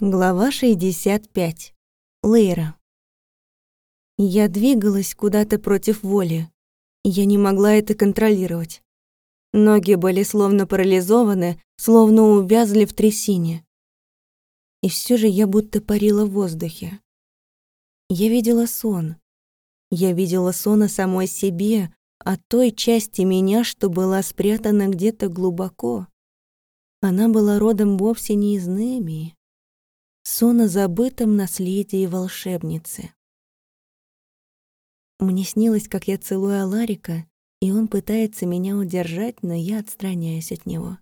Глава 65. Лейра. Я двигалась куда-то против воли. Я не могла это контролировать. Ноги были словно парализованы, словно увязли в трясине. И все же я будто парила в воздухе. Я видела сон. Я видела сон о самой себе, о той части меня, что была спрятана где-то глубоко. Она была родом вовсе не из Немии сон о забытом наследии волшебницы. Мне снилось, как я целую Аларика, и он пытается меня удержать, но я отстраняюсь от него.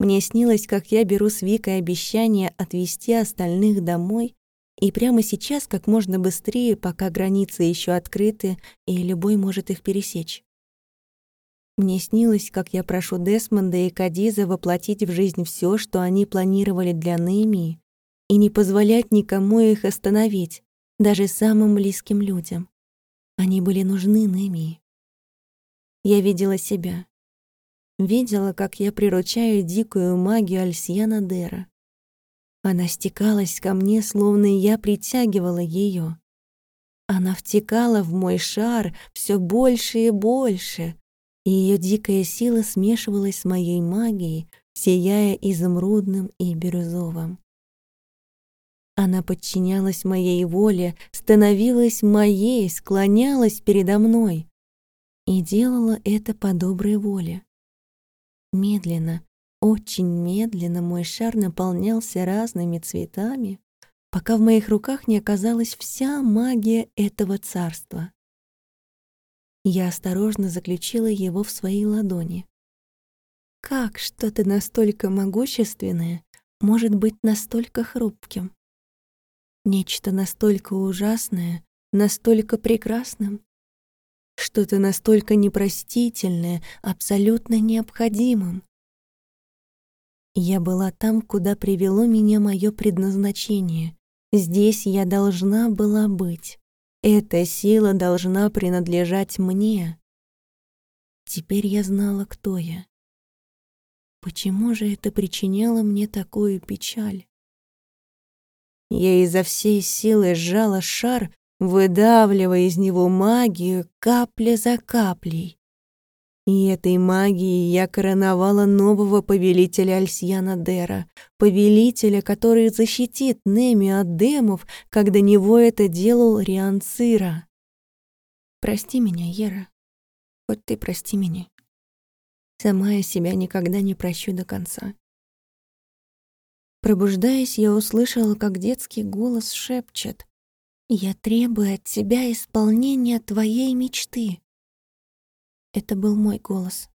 Мне снилось, как я беру с Викой обещание отвезти остальных домой, и прямо сейчас как можно быстрее, пока границы еще открыты, и любой может их пересечь. Мне снилось, как я прошу Десмонда и Кадиза воплотить в жизнь все, что они планировали для Неймии, и не позволять никому их остановить, даже самым близким людям. Они были нужны Немии. Я видела себя. Видела, как я приручаю дикую магию Альсьяна Дера. Она стекалась ко мне, словно я притягивала ее. Она втекала в мой шар все больше и больше, и ее дикая сила смешивалась с моей магией, сияя изумрудным и бирюзовым. Она подчинялась моей воле, становилась моей, склонялась передо мной. И делала это по доброй воле. Медленно, очень медленно мой шар наполнялся разными цветами, пока в моих руках не оказалась вся магия этого царства. Я осторожно заключила его в свои ладони. Как что-то настолько могущественное может быть настолько хрупким? Нечто настолько ужасное, настолько прекрасным. Что-то настолько непростительное, абсолютно необходимым. Я была там, куда привело меня мое предназначение. Здесь я должна была быть. Эта сила должна принадлежать мне. Теперь я знала, кто я. Почему же это причиняло мне такую печаль? Я изо всей силы сжала шар, выдавливая из него магию капля за каплей. И этой магией я короновала нового повелителя Альсьяна Дера, повелителя, который защитит Неми от демов, как до него это делал Риан Цира. Прости меня, Ера. Хоть ты прости меня. Сама я себя никогда не прощу до конца. Пробуждаясь, я услышала, как детский голос шепчет «Я требую от тебя исполнения твоей мечты». Это был мой голос.